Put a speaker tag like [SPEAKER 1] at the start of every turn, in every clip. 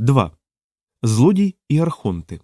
[SPEAKER 1] 2. Злодій і архонти.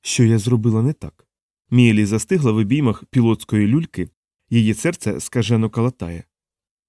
[SPEAKER 1] Що я зробила не так? Мієлі застигла в обіймах пілотської люльки, її серце скажено калатає.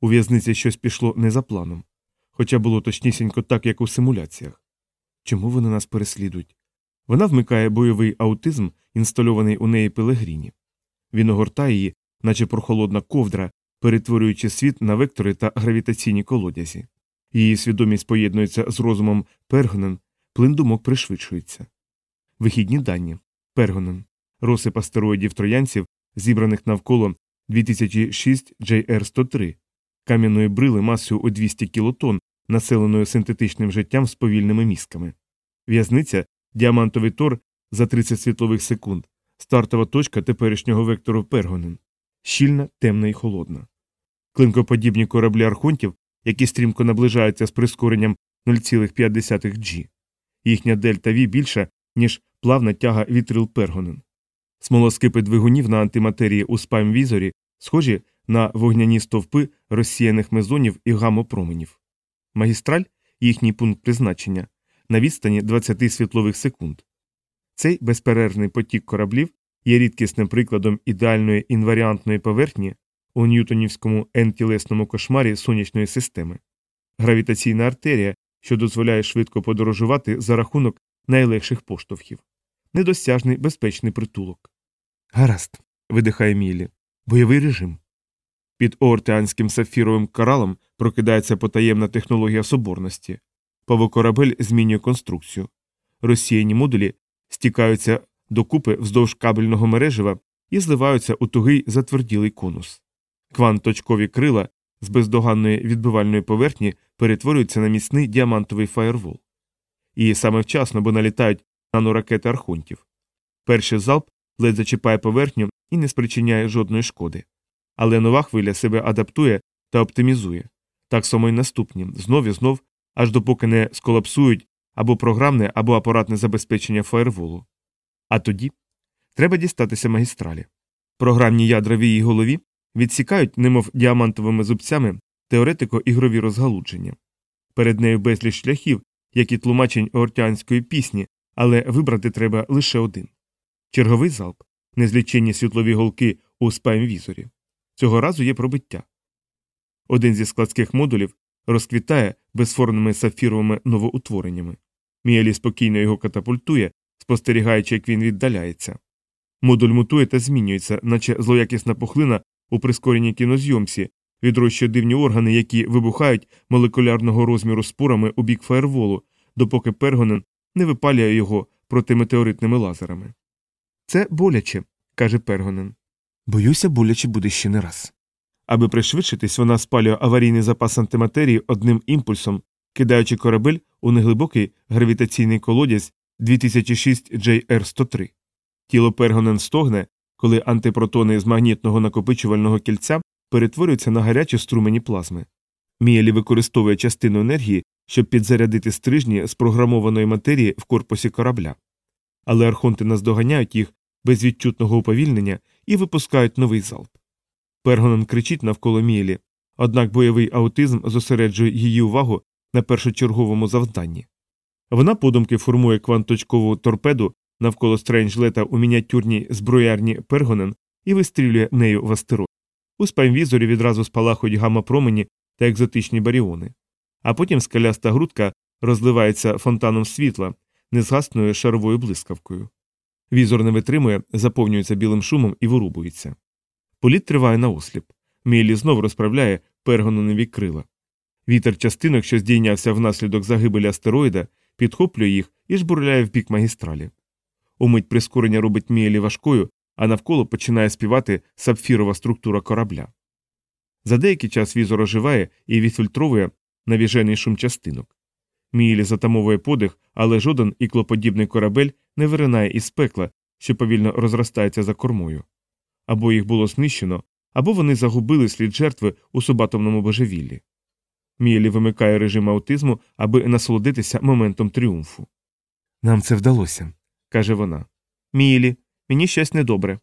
[SPEAKER 1] У в'язниці щось пішло не за планом, хоча було точнісінько так, як у симуляціях. Чому вони нас переслідують? Вона вмикає бойовий аутизм, інстальований у неї пелегріні. Він огортає її, наче прохолодна ковдра, перетворюючи світ на вектори та гравітаційні колодязі. Її свідомість поєднується з розумом Пергонен, плин думок пришвидшується. Вихідні дані Пергонен. Розсип астероїдів троянців, зібраних навколо 2006 JR103, кам'яної брили масою у 200 кілотон, населеною синтетичним життям з повільними мізками. В'язниця діамантовий тор за 30 світлових секунд, стартова точка теперішнього вектору Пергонен. Щільна, темна і холодна. Клинкоподібні кораблі архонтів, які стрімко наближаються з прискоренням 0,5 G. Їхня дельта V більша, ніж плавна тяга вітрил Пергонен. Смолоскипи двигунів на антиматерії у спаймвізорі схожі на вогняні стовпи розсіяних мезонів і гамма-променів. Магістраль їхній пункт призначення на відстані 20 світлових секунд. Цей безперервний потік кораблів є рідкісним прикладом ідеальної інваріантної поверхні у ньютонівському ентілесному кошмарі сонячної системи, гравітаційна артерія, що дозволяє швидко подорожувати за рахунок найлегших поштовхів, недосяжний безпечний притулок. Гаразд, видихає Мілі. Бойовий режим. Під оортеанським сапфіровим коралом прокидається потаємна технологія соборності. Павокорабель змінює конструкцію. Розсіяні модулі стікаються докупи вздовж кабельного мережева і зливаються у тугий затверділий конус. Квант-точкові крила з бездоганної відбивальної поверхні перетворюються на міцний діамантовий фаєрвол. І саме вчасно, бо налітають наноракети архонтів. Перший залп ледь зачіпає поверхню і не спричиняє жодної шкоди. Але нова хвиля себе адаптує та оптимізує. Так само й наступні, знов і знов, аж допоки не сколапсують або програмне, або апаратне забезпечення фаєрволу. А тоді треба дістатися магістралі. Програмні ядра в її голові відсікають, немов діамантовими зубцями, теоретико ігрові розгалудження. Перед нею безліч шляхів, як і тлумачень ортянської пісні, але вибрати треба лише один. Черговий залп, незліченні світлові голки у спаймвізорі. Цього разу є пробиття. Один зі складських модулів розквітає безформними сапфіровими новоутвореннями. Міелі спокійно його катапультує, спостерігаючи, як він віддаляється. Модуль мутує та змінюється, наче злоякісна пухлина у прискореній кінозйомці, відрощує дивні органи, які вибухають молекулярного розміру спорами у бік фаєрволу, допоки пергонен не випалює його протиметеоритними лазерами. Це боляче, каже Пергонен. Боюся, боляче буде ще не раз. Аби пришвидшитись, вона спалює аварійний запас антиматерії одним імпульсом, кидаючи корабель у неглибокий гравітаційний колодязь 2006 JR103. Тіло Пергонен стогне, коли антипротони з магнітного накопичувального кільця перетворюються на гарячі струмені плазми. Мієлі використовує частину енергії, щоб підзарядити стрижні з програмованої матерії в корпусі корабля. Але архонти наздоганяють їх без відчутного уповільнення і випускають новий залп. Пергонен кричить навколо Мієлі, однак бойовий аутизм зосереджує її увагу на першочерговому завданні. Вона подумки формує кванточкову торпеду навколо стрейнджлета у мініатюрній зброярні Пергонен і вистрілює нею в астероїд. У спаймвізорі відразу спалахують гамма-промені та екзотичні баріони, а потім скаляста грудка розливається фонтаном світла, незгасною шаровою блискавкою. Візор не витримує, заповнюється білим шумом і вирубується. Політ триває наосліп. Міллі знов розправляє пергононеві крила. Вітер частинок, що здійнявся внаслідок загибелі астероїда, підхоплює їх і жбурляє в бік магістралі. Умить прискорення робить Мієлі важкою, а навколо починає співати сапфірова структура корабля. За деякий час візор оживає і відфільтровує навіжений шум частинок. Мієлі затамовує подих, але жоден іклоподібний корабель не виринає із пекла, що повільно розростається за кормою. Або їх було знищено, або вони загубили слід жертви у субатомному божевіллі. Мієлі вимикає режим аутизму, аби насолодитися моментом тріумфу. Нам це вдалося, каже вона. Мієлі, мені щось недобре.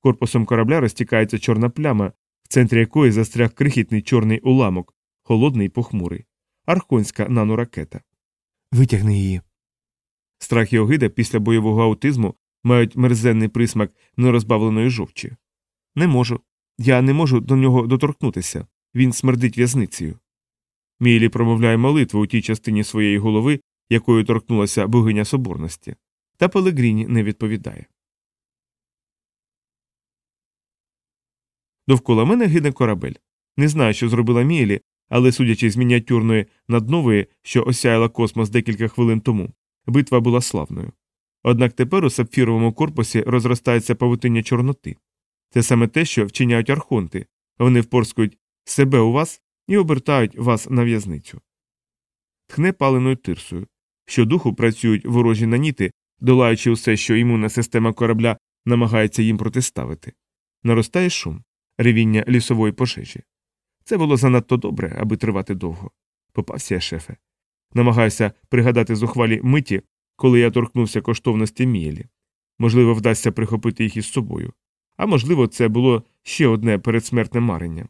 [SPEAKER 1] Корпусом корабля розтікається чорна пляма, в центрі якої застряг крихітний чорний уламок, холодний похмурий, архонська наноракета.
[SPEAKER 2] Витягни її.
[SPEAKER 1] Страх і огида після бойового аутизму мають мерзенний присмак нерозбавленої жовчі. Не можу. Я не можу до нього доторкнутися. Він смердить в'язницею. Мілі промовляє молитву у тій частині своєї голови, якою торкнулася богиня соборності. Та Пелегріні не відповідає. Довкола мене гине корабель. Не знаю, що зробила Мілі, але, судячи з мініатюрної наднової, що осяяла космос декілька хвилин тому, битва була славною. Однак тепер у сапфіровому корпусі розростається павутиння чорноти. Це саме те, що вчиняють архонти, вони впорскують себе у вас і обертають вас на в'язницю. Тхне паленою тирсою. Щодуху працюють ворожі наніти, долаючи усе, що імунна система корабля намагається їм протиставити. Наростає шум, ревіння лісової пожежі. Це було занадто добре, аби тривати довго. Попався я, шефе. Намагаюся пригадати зухвалі миті, коли я торкнувся коштовності Мієлі. Можливо, вдасться прихопити їх із собою. А можливо, це було ще одне передсмертне марення.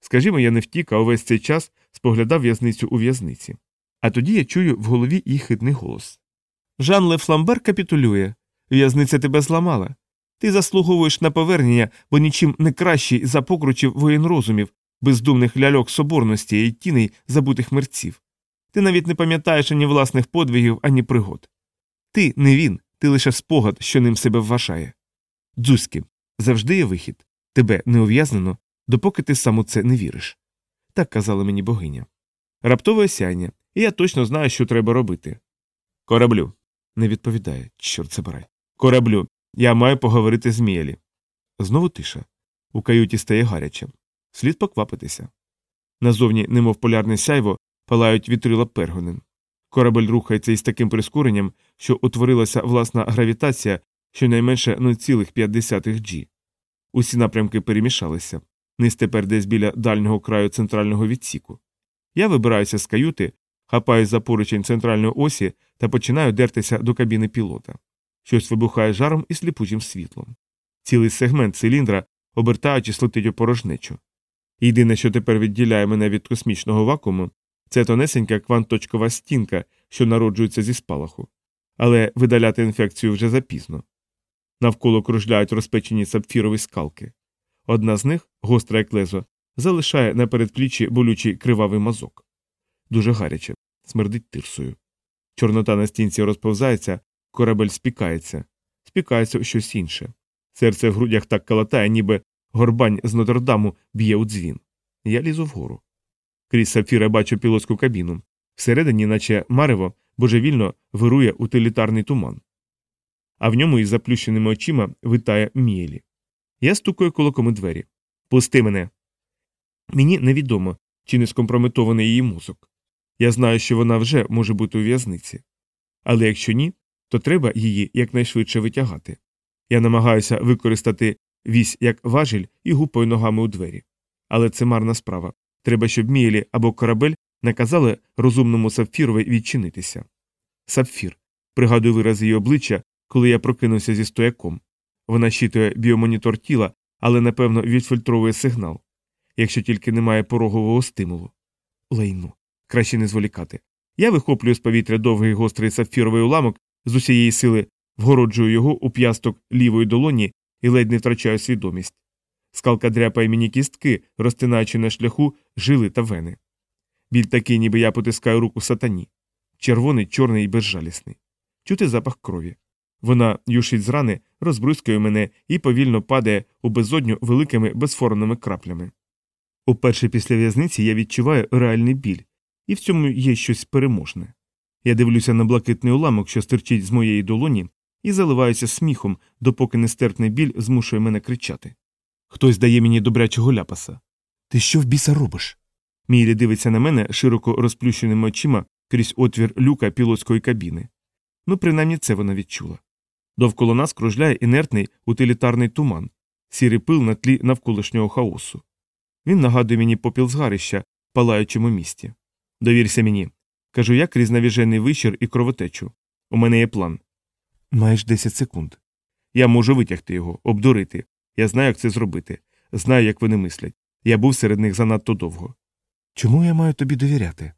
[SPEAKER 1] Скажімо, я не втік, а увесь цей час споглядав в'язницю у в'язниці. А тоді я чую в голові її хитний голос. Жан Лефламбер капітулює. В'язниця тебе зламала. Ти заслуговуєш на повернення, бо нічим не кращий за покручів воєн розумів, бездумних ляльок соборності і тіней забутих мерців. Ти навіть не пам'ятаєш ані власних подвигів, ані пригод. Ти не він, ти лише спогад, що ним себе вважає. Дзузьки, завжди є вихід. Тебе не ув'язнено, допоки ти сам у це не віриш. Так казала мені богиня. Раптове осяяння, і я точно знаю, що треба робити. Кораблю. Не відповідає, чорт забирай. Кораблю, я маю поговорити з Мієлі. Знову тиша. У каюті стає гаряче. Слід поквапитися. Назовні, немов полярне сяйво, палають вітрила пергонин. Корабель рухається із таким прискоренням, що утворилася власна гравітація щонайменше 0,5 G. Усі напрямки перемішалися. Низ тепер десь біля дальнього краю центрального відсіку. Я вибираюся з каюти, хапаю за поручень центральної осі та починаю дертися до кабіни пілота. Щось вибухає жаром і сліпучим світлом. Цілий сегмент циліндра, обертаючись, летить у порожнечу. Єдине, що тепер відділяє мене від космічного вакууму, це тонесенька квант-точкова стінка, що народжується зі спалаху. Але видаляти інфекцію вже запізно. Навколо кружляють розпечені сапфірові скалки. Одна з них, гостра як лезо, залишає на передпліччі болючий кривавий мазок. Дуже гаряче, смердить тирсою. Чорнота на стінці розповзається, корабель спікається, спікається щось інше. Серце в грудях так калатає, ніби горбань з Нотр-Даму б'є у дзвін. Я лізу вгору. Крізь сапфіра бачу пілотську кабіну. Всередині, наче марево, божевільно вирує утилітарний туман. А в ньому із заплющеними очима витає Мієлі. Я стукаю кулаком у двері. Пусти мене. Мені невідомо, чи не скомпрометований її мозок. Я знаю, що вона вже може бути у в'язниці. Але якщо ні, то треба її якнайшвидше витягати. Я намагаюся використати вісь як важіль і гупаю ногами у двері. Але це марна справа. Треба, щоб Мієлі або корабель наказали розумному сапфірові відчинитися. Сапфір. Пригадую вираз її обличчя, коли я прокинувся зі стояком. Вона щитує біомонітор тіла, але напевно відфільтровує сигнал, якщо тільки немає порогового стимулу. Лейно. Краще не зволікати. Я вихоплюю з повітря довгий гострий сапфіровий уламок, з усієї сили вгороджую його у п'ясток лівої долоні і ледь не втрачаю свідомість. Скалка дряпає мені кістки, розтинаючи на шляху жили та вени. Біль такий, ніби я потискаю руку сатані. Червоний, чорний і безжалісний. Чути запах крові. Вона юшить з рани, розбризкує мене і повільно падає у безодню великими безформними краплями. Уперше після в'язниці я відчуваю реальний біль, і в цьому є щось переможне. Я дивлюся на блакитний уламок, що стирчить з моєї долоні, і заливаюся сміхом, допоки нестерпний біль змушує мене кричати. Хтось дає мені добрячого ляпаса.
[SPEAKER 2] Ти що в біса робиш?
[SPEAKER 1] Мілі дивиться на мене широко розплющеними очима крізь отвір люка пілотської кабіни. Ну, принаймні це вона відчула. Довкола нас кружляє інертний утилітарний туман, сірий пил на тлі навколишнього хаосу. Він нагадує мені попіл згарища, палаючому місті. Довірся мені. Кажу я крізь навіжений вищір і кровотечу. У мене є план.
[SPEAKER 2] Маєш 10 секунд.
[SPEAKER 1] Я можу витягти його, обдурити. Я знаю, як це зробити. Знаю, як вони мислять. Я був серед них занадто довго.
[SPEAKER 2] Чому я маю тобі довіряти?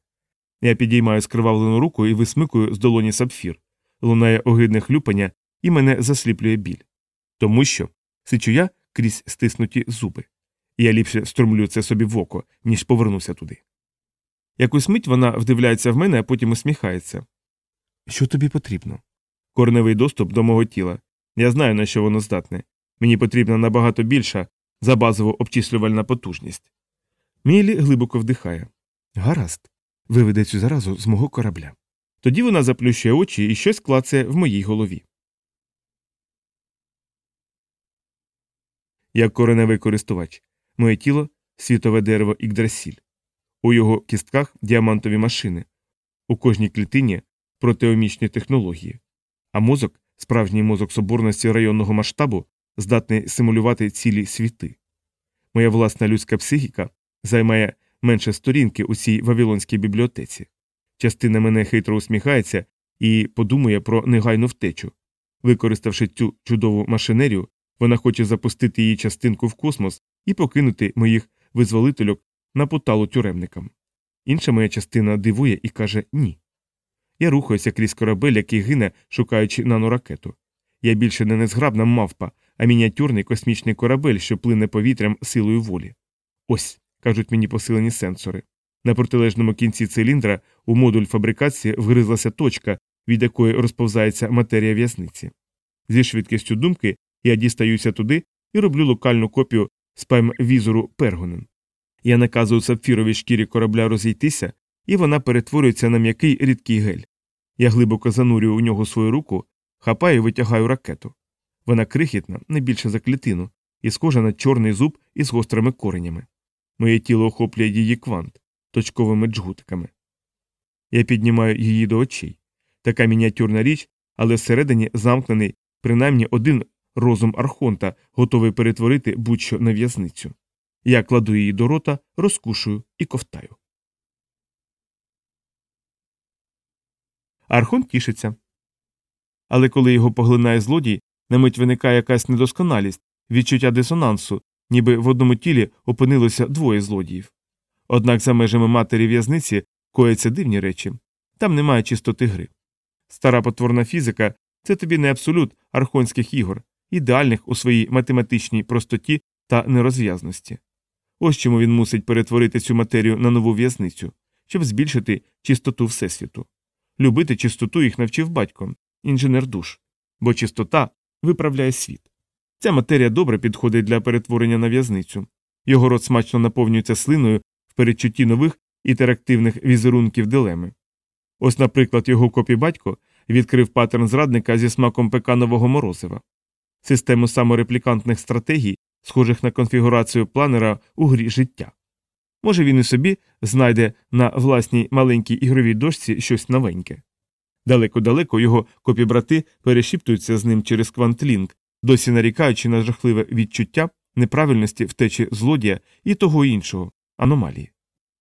[SPEAKER 1] Я підіймаю скривавлену руку і висмикую з долоні сапфір. Лунає огидне хлюпання, і мене засліплює біль. Тому що сичу я крізь стиснуті зуби. Я ліпше струмлю це собі в око, ніж повернуся туди. Якусь мить вона вдивляється в мене, а потім усміхається.
[SPEAKER 2] Що тобі потрібно?
[SPEAKER 1] Кореневий доступ до мого тіла. Я знаю, на що воно здатне. Мені потрібна набагато більша за базову обчислювальна потужність. Мілі глибоко вдихає.
[SPEAKER 2] Гаразд. Виведе цю заразу з мого корабля.
[SPEAKER 1] Тоді вона заплющує очі і щось клацає в моїй голові. Як кореневий користувач, моє тіло світове дерево Ігдрасіль. У його кістках діамантові машини, у кожній клітині протеомічні технології, а мозок, справжній мозок соборності районного масштабу, здатний симулювати цілі світи. Моя власна людська психіка займає менше сторінки у цій вавилонській бібліотеці. Частина мене хитро усміхається і подумує про негайну втечу. Використавши цю чудову машинерію, вона хоче запустити її частинку в космос і покинути моїх визволительок на поталу тюремникам. Інша моя частина дивує і каже ні. Я рухаюся крізь корабель, який гине, шукаючи наноракету. Я більше не незграбна мавпа, а мініатюрний космічний корабель, що плине повітрям силою волі. Ось, кажуть мені посилені сенсори. На протилежному кінці циліндра у модуль фабрикації вгризлася точка, від якої розповзається матерія в'язниці. Зі швидкістю думки я дістаюся туди і роблю локальну копію спайм-візору Пергонен. Я наказую сапфіровій шкірі корабля розійтися, і вона перетворюється на м'який рідкий гель. Я глибоко занурюю у нього свою руку, хапаю і витягаю ракету. Вона крихітна, не більше за клітину, і схожа на чорний зуб із гострими коренями. Моє тіло охоплює її квант точковими джгутиками. Я піднімаю її до очей. Така мініатюрна річ, але всередині замкнений принаймні один розум Архонта, готовий перетворити будь-що на в'язницю. Я кладу її до рота, розкушую і ковтаю. Архонт тішиться. Але коли його поглинає злодій, на мить виникає якась недосконалість, відчуття дисонансу, ніби в одному тілі опинилося двоє злодіїв. Однак за межами матері в'язниці кояться дивні речі там немає чистоти гри. Стара потворна фізика це тобі не абсолют архонських ігор, ідеальних у своїй математичній простоті та нерозв'язності. Ось чому він мусить перетворити цю матерію на нову в'язницю, щоб збільшити чистоту Всесвіту. Любити чистоту їх навчив батько, інженер душ, бо чистота виправляє світ. Ця матерія добре підходить для перетворення на в'язницю. Його рот смачно наповнюється слиною в передчутті нових інтерактивних візерунків дилеми. Ось, наприклад, його копі батько відкрив паттерн зрадника зі смаком пеканового морозива, систему самореплікантних стратегій, схожих на конфігурацію планера у грі життя. Може, він і собі знайде на власній маленькій ігровій дошці щось новеньке. Далеко-далеко його копібрати перешіптуються з ним через квантлінк, досі нарікаючи на жахливе відчуття неправильності втечі злодія і того іншого аномалії.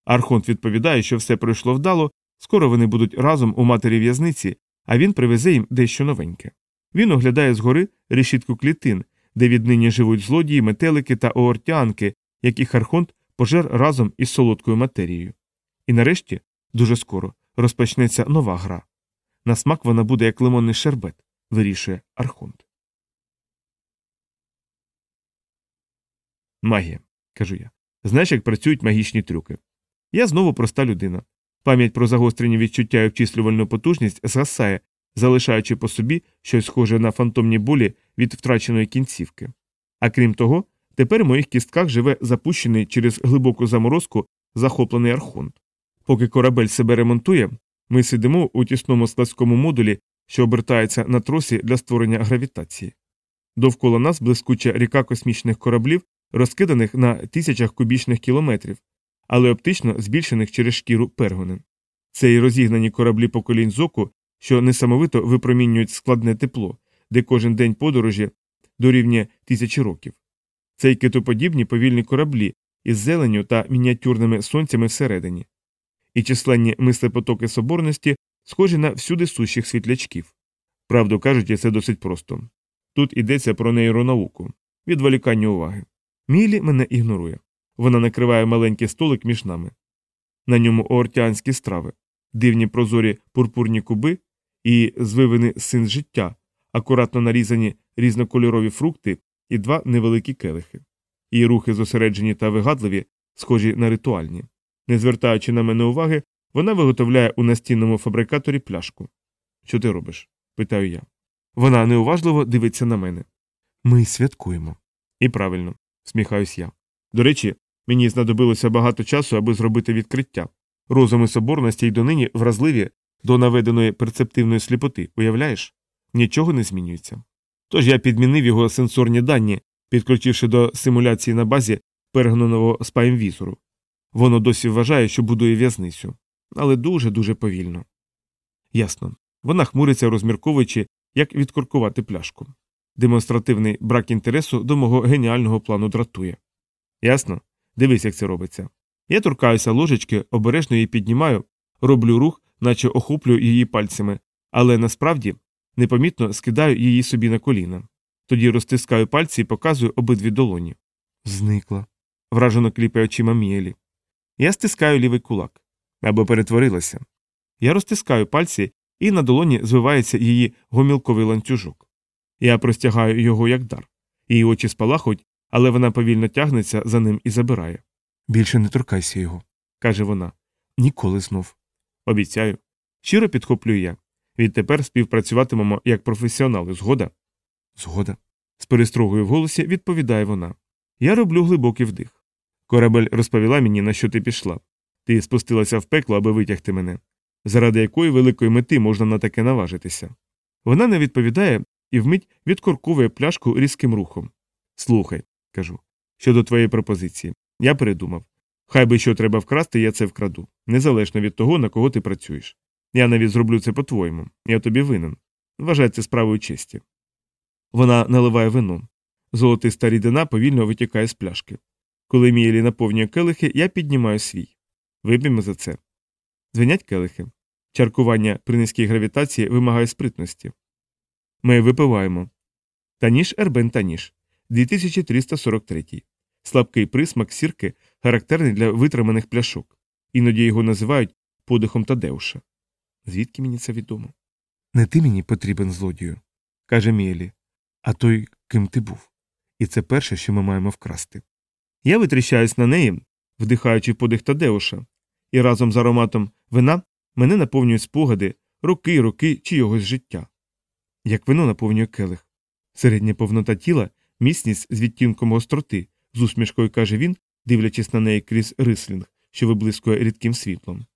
[SPEAKER 1] Архонт відповідає, що все пройшло вдало, скоро вони будуть разом у матері в'язниці, а він привезе їм дещо новеньке. Він оглядає згори решітку клітин, де віднині живуть злодії, метелики та оортянки, яких Архонт пожер разом із солодкою матерією. І нарешті, дуже скоро, розпочнеться нова гра. На смак вона буде як лимонний шербет, вирішує Архонт. Магія, кажу я. Знаєш, як працюють магічні трюки. Я знову проста людина. Пам'ять про загострені відчуття і обчислювальну потужність згасає, залишаючи по собі щось схоже на фантомні болі від втраченої кінцівки. А крім того, тепер в моїх кістках живе запущений через глибоку заморозку захоплений архонт. Поки корабель себе ремонтує, ми сидимо у тісному складському модулі, що обертається на тросі для створення гравітації. Довкола нас блискуча ріка космічних кораблів, розкиданих на тисячах кубічних кілометрів, але оптично збільшених через шкіру пергонен. Це і розігнані кораблі поколінь зоку, що несамовито випромінюють складне тепло, де кожен день подорожі дорівнює тисячі років. Це й китоподібні повільні кораблі із зеленю та мініатюрними сонцями всередині, і численні мислепотоки соборності схожі на всюди сущих світлячків. Правду кажучи, це досить просто. Тут йдеться про нейронауку, відволікання уваги. Мілі мене ігнорує. Вона накриває маленький столик між нами. На ньому оортіанські страви. дивні прозорі пурпурні куби і звивини син життя, акуратно нарізані різнокольорові фрукти і два невеликі келихи. Її рухи зосереджені та вигадливі, схожі на ритуальні. Не звертаючи на мене уваги, вона виготовляє у настінному фабрикаторі пляшку. Що ти робиш? питаю я. Вона неуважливо дивиться на мене.
[SPEAKER 2] Ми святкуємо.
[SPEAKER 1] І правильно, сміхаюсь я. До речі, мені знадобилося багато часу, аби зробити відкриття. Розум і соборності й донині вразливі до наведеної перцептивної сліпоти, уявляєш? Нічого не змінюється. Тож я підмінив його сенсорні дані, підключивши до симуляції на базі перегнаного спаймвізору. Воно досі вважає, що будує в'язницю, але дуже дуже повільно. Ясно. Вона хмуриться, розмірковуючи, як відкоркувати пляшку. Демонстративний брак інтересу до мого геніального плану дратує. Ясно? Дивись, як це робиться. Я торкаюся ложечки, обережно її піднімаю, роблю рух, наче охоплюю її пальцями, але насправді непомітно скидаю її собі на коліна. Тоді розтискаю пальці і показую обидві долоні.
[SPEAKER 2] Зникла.
[SPEAKER 1] Вражено кліпає очима Міелі. Я стискаю лівий кулак. Або перетворилася. Я розтискаю пальці, і на долоні звивається її гомілковий ланцюжок. Я простягаю його як дар. Її очі спалахують, але вона повільно тягнеться за ним і забирає.
[SPEAKER 2] Більше не торкайся його.
[SPEAKER 1] каже вона.
[SPEAKER 2] Ніколи знов.
[SPEAKER 1] Обіцяю. Щиро підхоплюю я. Відтепер співпрацюватимемо як професіонали, згода?
[SPEAKER 2] Згода.
[SPEAKER 1] З перестрогою в голосі відповідає вона. Я роблю глибокий вдих. Корабель розповіла мені, на що ти пішла. Ти спустилася в пекло, аби витягти мене. Заради якої великої мети можна на таке наважитися. Вона не відповідає і вмить відкорковує пляшку різким рухом. Слухай, кажу, щодо твоєї пропозиції. Я передумав. Хай би що треба вкрасти, я це вкраду, незалежно від того, на кого ти працюєш. Я навіть зроблю це по-твоєму. Я тобі винен. Вважай це справою честі. Вона наливає вино. Золотиста рідина повільно витікає з пляшки. Коли Мієлі наповнює келихи, я піднімаю свій. Вип'ємо за це. Дзвенять келихи. Чаркування при низькій гравітації вимагає спритності. Ми випиваємо. Таніш Ербен Таніш. 2343. Слабкий присмак сірки характерний для витриманих пляшок. Іноді його називають подихом Тадеуша. Звідки мені це відомо?
[SPEAKER 2] Не ти мені потрібен злодію,
[SPEAKER 1] каже Міелі.
[SPEAKER 2] а той, ким ти був. І це перше, що ми маємо вкрасти.
[SPEAKER 1] Я витріщаюсь на неї, вдихаючи подих Тадеуша, і разом з ароматом вина мене наповнюють спогади, роки, роки чийогось життя. Як вино наповнює келих. Середня повнота тіла, міцність з відтінком гостроти, з усмішкою каже він, дивлячись на неї крізь рислінг, що виблискує рідким світлом.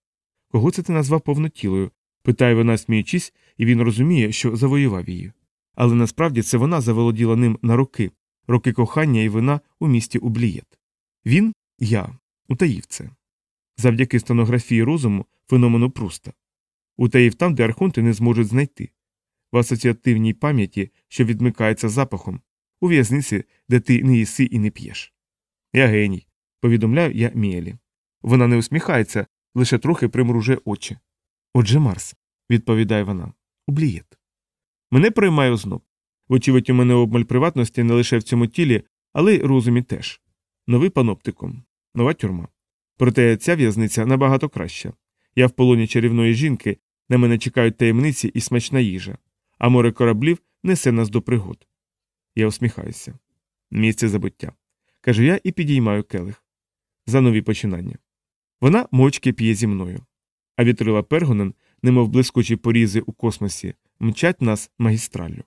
[SPEAKER 1] Кого це ти назвав повнотілою? Питає вона, сміючись, і він розуміє, що завоював її. Але насправді це вона заволоділа ним на роки, роки кохання і вина у місті Ублієт. Він, я, утаїв це. Завдяки стенографії розуму, феномену пруста. Утаїв там, де архонти не зможуть знайти. В асоціативній пам'яті, що відмикається запахом, у в'язниці, де ти не їси і не п'єш. Я геній, повідомляю я Міелі. Вона не усміхається, лише трохи примружує очі. Отже, Марс, відповідає вона, Ублієт. Мене приймає озноб. Вочевидь, у мене обмаль приватності не лише в цьому тілі, але й розумі теж. Новий паноптикум, нова тюрма. Проте ця в'язниця набагато краща. Я в полоні чарівної жінки, на мене чекають таємниці і смачна їжа, а море кораблів несе нас до пригод. Я усміхаюся. Місце забуття. Кажу я і підіймаю келих. За нові починання. Вона мовчки п'є зі мною. А вітрила Пергонен, немов блискучі порізи у космосі, мчать нас магістраллю.